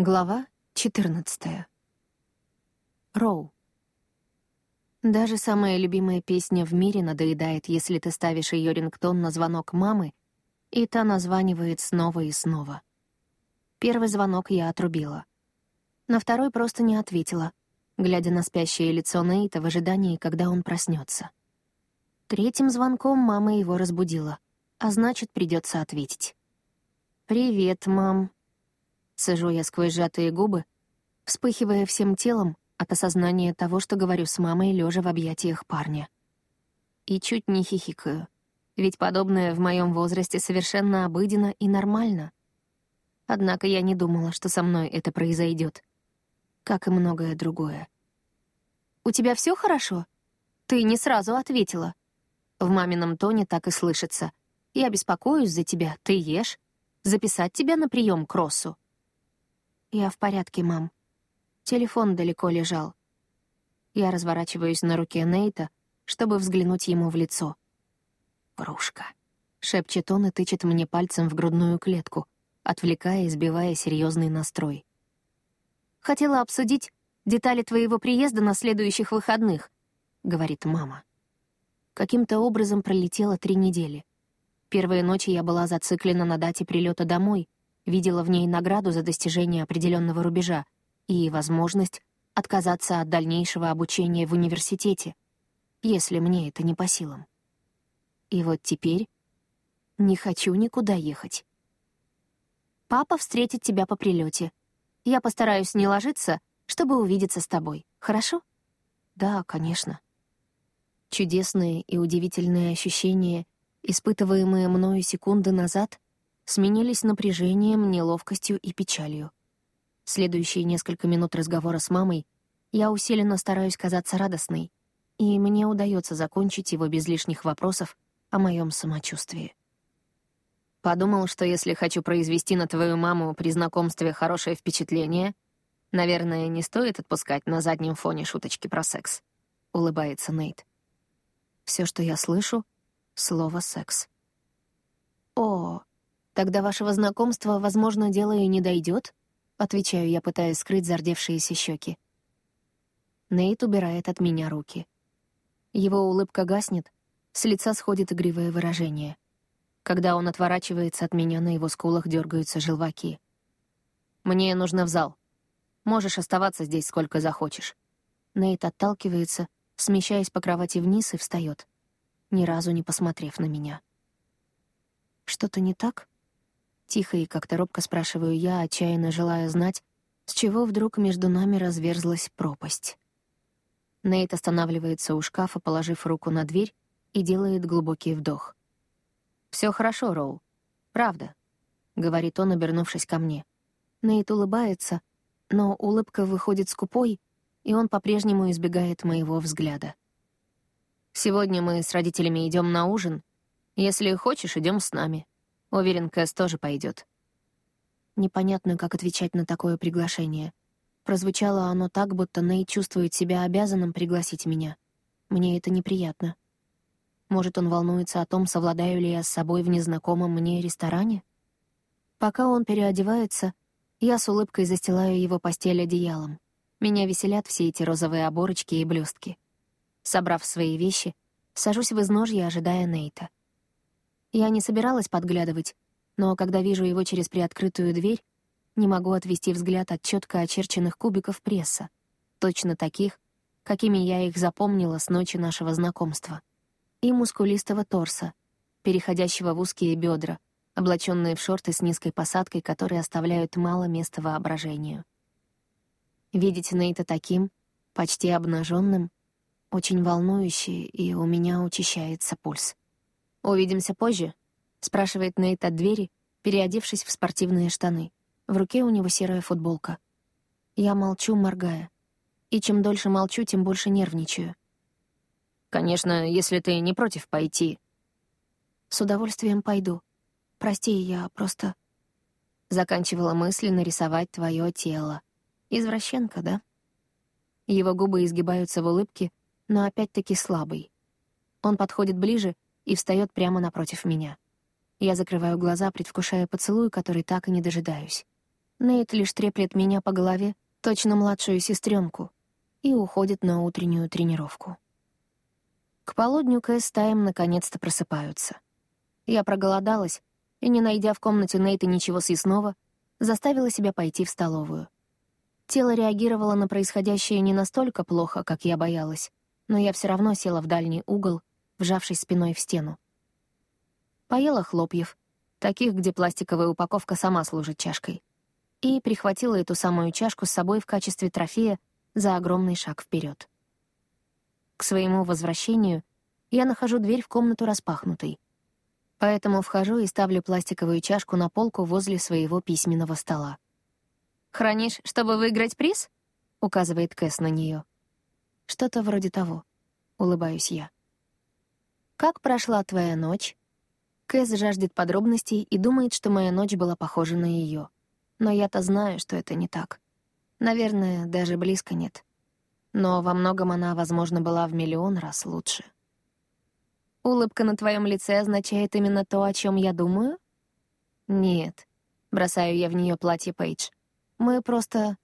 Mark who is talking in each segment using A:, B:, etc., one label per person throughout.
A: Глава 14. Роу. Даже самая любимая песня в мире надоедает, если ты ставишь ее рингтон на звонок мамы, и та названивает снова и снова. Первый звонок я отрубила. На второй просто не ответила, глядя на спящее лицо Нейта в ожидании, когда он проснется. Третьим звонком мама его разбудила, а значит, придется ответить. «Привет, мам», Сажу я сквозь сжатые губы, вспыхивая всем телом от осознания того, что говорю с мамой, лежа в объятиях парня. И чуть не хихикаю, ведь подобное в моем возрасте совершенно обыденно и нормально. Однако я не думала, что со мной это произойдет, как и многое другое. «У тебя все хорошо? Ты не сразу ответила». В мамином тоне так и слышится. «Я беспокоюсь за тебя, ты ешь. Записать тебя на прием к Россу». «Я в порядке, мам. Телефон далеко лежал». Я разворачиваюсь на руке Нейта, чтобы взглянуть ему в лицо. «Врушка», — шепчет он и тычет мне пальцем в грудную клетку, отвлекая и сбивая серьезный настрой. «Хотела обсудить детали твоего приезда на следующих выходных», — говорит мама. Каким-то образом пролетело три недели. Первые ночи я была зациклена на дате прилета домой, видела в ней награду за достижение определенного рубежа и возможность отказаться от дальнейшего обучения в университете, если мне это не по силам. И вот теперь не хочу никуда ехать. Папа встретит тебя по прилете. Я постараюсь не ложиться, чтобы увидеться с тобой. Хорошо? Да, конечно. Чудесные и удивительные ощущения, испытываемые мною секунды назад, сменились напряжением, неловкостью и печалью. Следующие несколько минут разговора с мамой я усиленно стараюсь казаться радостной, и мне удается закончить его без лишних вопросов о моем самочувствии. Подумал, что если хочу произвести на твою маму при знакомстве хорошее впечатление, наверное, не стоит отпускать на заднем фоне шуточки про секс. Улыбается Нейт. Все, что я слышу — слово «секс». О, Тогда вашего знакомства, возможно, дело и не дойдет, отвечаю я, пытаясь скрыть зардевшиеся щеки. Нейт убирает от меня руки. Его улыбка гаснет, с лица сходит игривое выражение. Когда он отворачивается от меня, на его скулах дергаются желваки. «Мне нужно в зал. Можешь оставаться здесь сколько захочешь». Нейт отталкивается, смещаясь по кровати вниз и встает, ни разу не посмотрев на меня. «Что-то не так?» Тихо и как-то робко спрашиваю я, отчаянно желая знать, с чего вдруг между нами разверзлась пропасть. Нейт останавливается у шкафа, положив руку на дверь, и делает глубокий вдох. «Все хорошо, Роу. Правда», — говорит он, обернувшись ко мне. Нейт улыбается, но улыбка выходит скупой, и он по-прежнему избегает моего взгляда. «Сегодня мы с родителями идем на ужин. Если хочешь, идем с нами», Уверен, Кэс тоже пойдет. Непонятно, как отвечать на такое приглашение. Прозвучало оно так, будто Ней чувствует себя обязанным пригласить меня. Мне это неприятно. Может, он волнуется о том, совладаю ли я с собой в незнакомом мне ресторане? Пока он переодевается, я с улыбкой застилаю его постель одеялом. Меня веселят все эти розовые оборочки и блестки. Собрав свои вещи, сажусь в изножье, ожидая Нейта. Я не собиралась подглядывать, но когда вижу его через приоткрытую дверь, не могу отвести взгляд от четко очерченных кубиков пресса, точно таких, какими я их запомнила с ночи нашего знакомства, и мускулистого торса, переходящего в узкие бедра, облаченные в шорты с низкой посадкой, которые оставляют мало места воображению. Видеть Нейта таким, почти обнаженным, очень волнующе, и у меня учащается пульс. «Увидимся позже?» — спрашивает Нейт от двери, переодевшись в спортивные штаны. В руке у него серая футболка. Я молчу, моргая. И чем дольше молчу, тем больше нервничаю. «Конечно, если ты не против пойти». «С удовольствием пойду. Прости, я просто...» Заканчивала мысли нарисовать твое тело. Извращенка, да? Его губы изгибаются в улыбке, но опять-таки слабый. Он подходит ближе — и встает прямо напротив меня. Я закрываю глаза, предвкушая поцелуй, который так и не дожидаюсь. Нейт лишь треплет меня по голове, точно младшую сестренку, и уходит на утреннюю тренировку. К полудню Кэс с наконец-то просыпаются. Я проголодалась, и, не найдя в комнате Нейта ничего съестного, заставила себя пойти в столовую. Тело реагировало на происходящее не настолько плохо, как я боялась, но я все равно села в дальний угол, вжавшись спиной в стену. Поела хлопьев, таких, где пластиковая упаковка сама служит чашкой, и прихватила эту самую чашку с собой в качестве трофея за огромный шаг вперед. К своему возвращению я нахожу дверь в комнату распахнутой, поэтому вхожу и ставлю пластиковую чашку на полку возле своего письменного стола. «Хранишь, чтобы выиграть приз?» — указывает Кэс на нее. «Что-то вроде того», — улыбаюсь я. «Как прошла твоя ночь?» Кэс жаждет подробностей и думает, что моя ночь была похожа на ее. Но я-то знаю, что это не так. Наверное, даже близко нет. Но во многом она, возможно, была в миллион раз лучше. Улыбка на твоем лице означает именно то, о чем я думаю? Нет. Бросаю я в нее платье Пейдж. Мы просто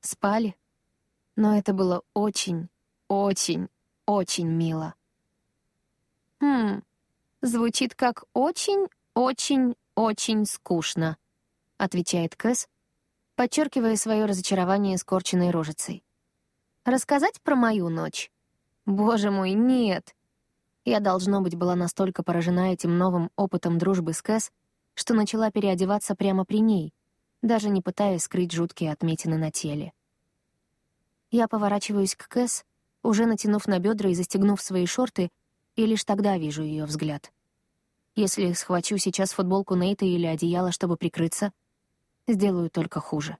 A: спали. Но это было очень, очень, очень мило. Хм, звучит как очень, очень, очень скучно, отвечает Кэс, подчеркивая свое разочарование скорченной рожицей. Рассказать про мою ночь? Боже мой, нет. Я, должно быть, была настолько поражена этим новым опытом дружбы с Кэс, что начала переодеваться прямо при ней, даже не пытаясь скрыть жуткие отметины на теле. Я поворачиваюсь к Кэс, уже натянув на бедра и застегнув свои шорты, и лишь тогда вижу ее взгляд. Если схвачу сейчас футболку Нейта или одеяло, чтобы прикрыться, сделаю только хуже.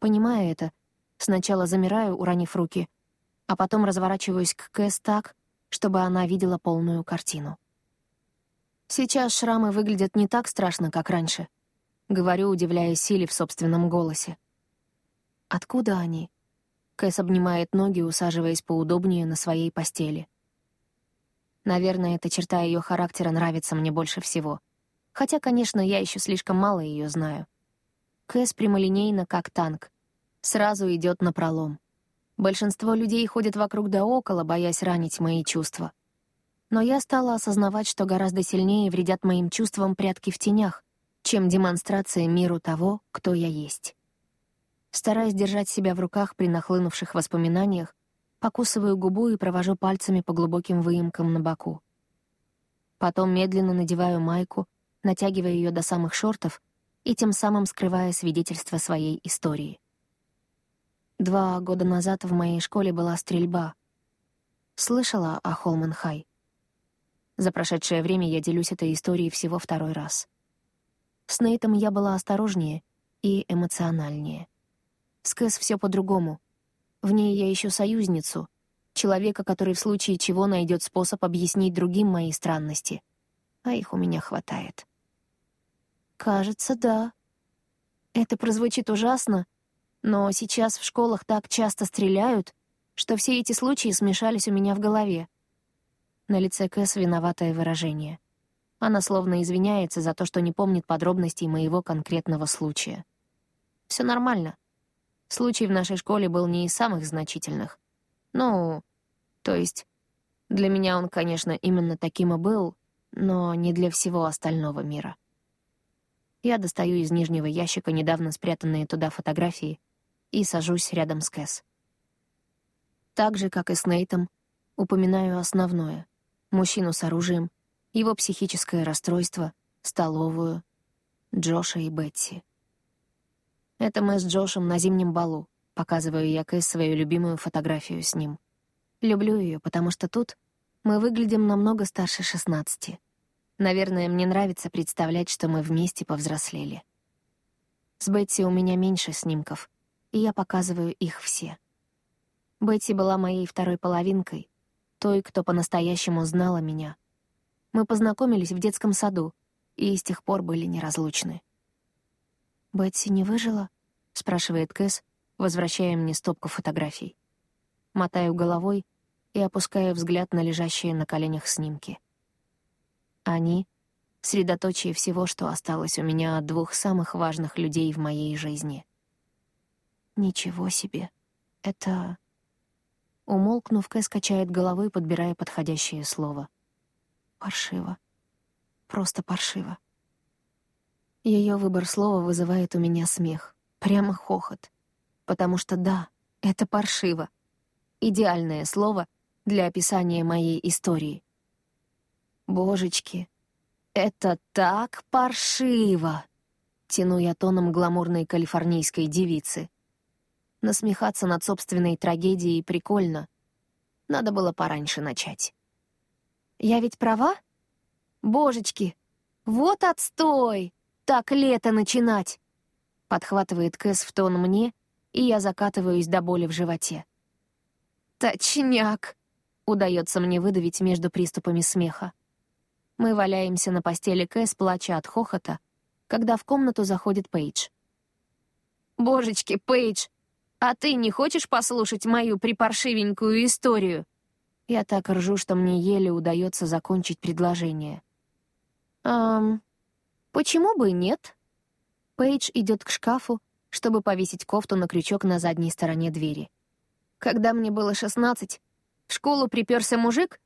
A: Понимая это, сначала замираю, уронив руки, а потом разворачиваюсь к Кэс так, чтобы она видела полную картину. Сейчас шрамы выглядят не так страшно, как раньше. Говорю, удивляясь силе в собственном голосе. Откуда они? Кэс обнимает ноги, усаживаясь поудобнее на своей постели. Наверное, эта черта ее характера нравится мне больше всего. Хотя, конечно, я еще слишком мало ее знаю. Кэс прямолинейно, как танк. Сразу идет на пролом. Большинство людей ходят вокруг да около, боясь ранить мои чувства. Но я стала осознавать, что гораздо сильнее вредят моим чувствам прятки в тенях, чем демонстрация миру того, кто я есть. Стараясь держать себя в руках при нахлынувших воспоминаниях, покусываю губу и провожу пальцами по глубоким выемкам на боку. Потом медленно надеваю майку, натягивая ее до самых шортов и тем самым скрывая свидетельство своей истории. Два года назад в моей школе была стрельба. Слышала о Холман-Хай. За прошедшее время я делюсь этой историей всего второй раз. С Нейтом я была осторожнее и эмоциональнее. С Кэс все по-другому. В ней я ищу союзницу, человека, который в случае чего найдет способ объяснить другим мои странности. А их у меня хватает. Кажется, да. Это прозвучит ужасно, но сейчас в школах так часто стреляют, что все эти случаи смешались у меня в голове. На лице Кэс виноватое выражение. Она словно извиняется за то, что не помнит подробностей моего конкретного случая. Все нормально. Случай в нашей школе был не из самых значительных. Ну, то есть, для меня он, конечно, именно таким и был, но не для всего остального мира. Я достаю из нижнего ящика недавно спрятанные туда фотографии и сажусь рядом с Кэс. Так же, как и с Нейтом, упоминаю основное — мужчину с оружием, его психическое расстройство, столовую, Джоша и Бетси. Это мы с Джошем на зимнем балу, показываю я Кэс свою любимую фотографию с ним. Люблю ее, потому что тут мы выглядим намного старше 16. Наверное, мне нравится представлять, что мы вместе повзрослели. С Бетси у меня меньше снимков, и я показываю их все. Бетти была моей второй половинкой, той, кто по-настоящему знала меня — мы познакомились в детском саду и с тех пор были неразлучны. «Бетси не выжила?» — спрашивает Кэс, возвращая мне стопку фотографий. Мотаю головой и опускаю взгляд на лежащие на коленях снимки. Они средоточие всего, что осталось у меня от двух самых важных людей в моей жизни. Ничего себе. Это... Умолкнув, Кэс качает головой, подбирая подходящее слово. Паршиво. Просто паршиво. Ее выбор слова вызывает у меня смех. Прямо хохот. Потому что да, это паршиво. Идеальное слово для описания моей истории. Божечки, это так паршиво! Тяну я тоном гламурной калифорнийской девицы. Насмехаться над собственной трагедией прикольно. Надо было пораньше начать. Я ведь права? Божечки, вот отстой! Так лето начинать! Подхватывает Кэс в тон мне, и я закатываюсь до боли в животе. «Точняк!» — удается мне выдавить между приступами смеха. Мы валяемся на постели Кэс, плача от хохота, когда в комнату заходит Пейдж. «Божечки, Пейдж, а ты не хочешь послушать мою припаршивенькую историю?» Я так ржу, что мне еле удается закончить предложение. «Эм, почему бы нет?» Пейдж идет к шкафу, чтобы повесить кофту на крючок на задней стороне двери. Когда мне было шестнадцать, в школу приперся мужик,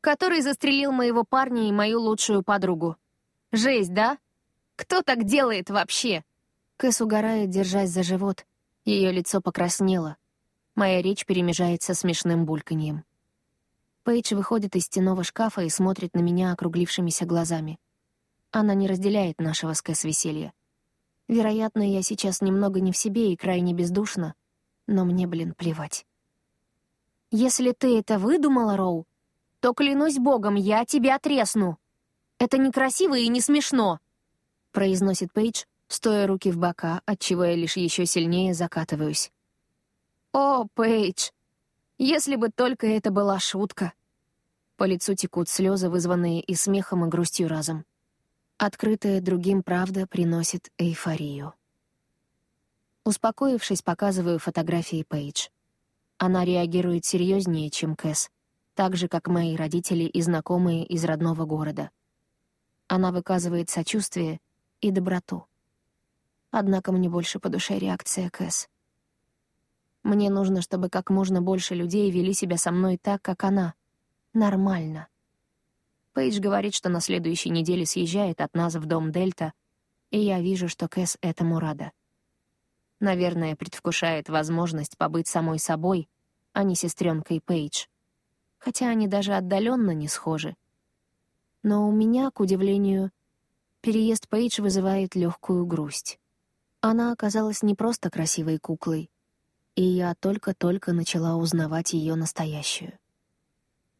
A: который застрелил моего парня и мою лучшую подругу. Жесть, да? Кто так делает вообще?» Кэс угорает, держась за живот. Ее лицо покраснело. Моя речь перемежается смешным бульканьем. Пейдж выходит из стеного шкафа и смотрит на меня округлившимися глазами. Она не разделяет нашего с веселья. Вероятно, я сейчас немного не в себе и крайне бездушна, но мне, блин, плевать. «Если ты это выдумала, Роу, то, клянусь богом, я тебя тресну. Это некрасиво и не смешно», — произносит Пейдж, стоя руки в бока, отчего я лишь еще сильнее закатываюсь. «О, Пейдж, если бы только это была шутка!» По лицу текут слезы, вызванные и смехом, и грустью разом. Открытая другим правда приносит эйфорию. Успокоившись, показываю фотографии Пейдж. Она реагирует серьезнее, чем Кэс, так же, как мои родители и знакомые из родного города. Она выказывает сочувствие и доброту. Однако мне больше по душе реакция Кэс. Мне нужно, чтобы как можно больше людей вели себя со мной так, как она. Нормально. Пейдж говорит, что на следующей неделе съезжает от нас в дом Дельта, и я вижу, что Кэс этому рада. Наверное, предвкушает возможность побыть самой собой, а не сестренкой Пейдж. Хотя они даже отдаленно не схожи. Но у меня, к удивлению, переезд Пейдж вызывает легкую грусть. Она оказалась не просто красивой куклой, и я только-только начала узнавать ее настоящую.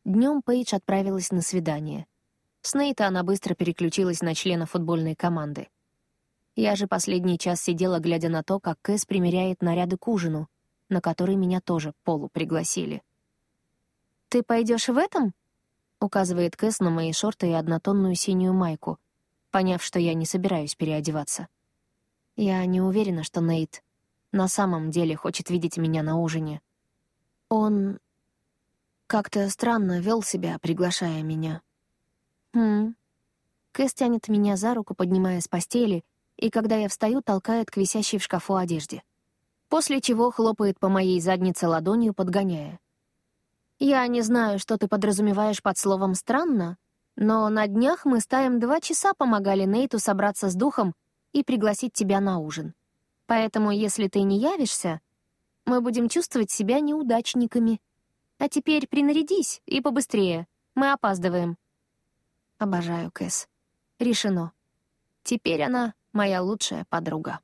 A: Днем Пейдж отправилась на свидание. С Нейта она быстро переключилась на члена футбольной команды. Я же последний час сидела, глядя на то, как Кэс примеряет наряды к ужину, на который меня тоже полу пригласили. «Ты пойдешь в этом?» — указывает Кэс на мои шорты и однотонную синюю майку, поняв, что я не собираюсь переодеваться. Я не уверена, что Нейт на самом деле хочет видеть меня на ужине. Он как-то странно вел себя, приглашая меня. Хм. Кэс тянет меня за руку, поднимая с постели, и когда я встаю, толкает к висящей в шкафу одежде. После чего хлопает по моей заднице ладонью, подгоняя. «Я не знаю, что ты подразумеваешь под словом «странно», но на днях мы с Таем два часа помогали Нейту собраться с духом и пригласить тебя на ужин. Поэтому, если ты не явишься, мы будем чувствовать себя неудачниками. А теперь принарядись и побыстрее. Мы опаздываем. Обожаю Кэс. Решено. Теперь она моя лучшая подруга.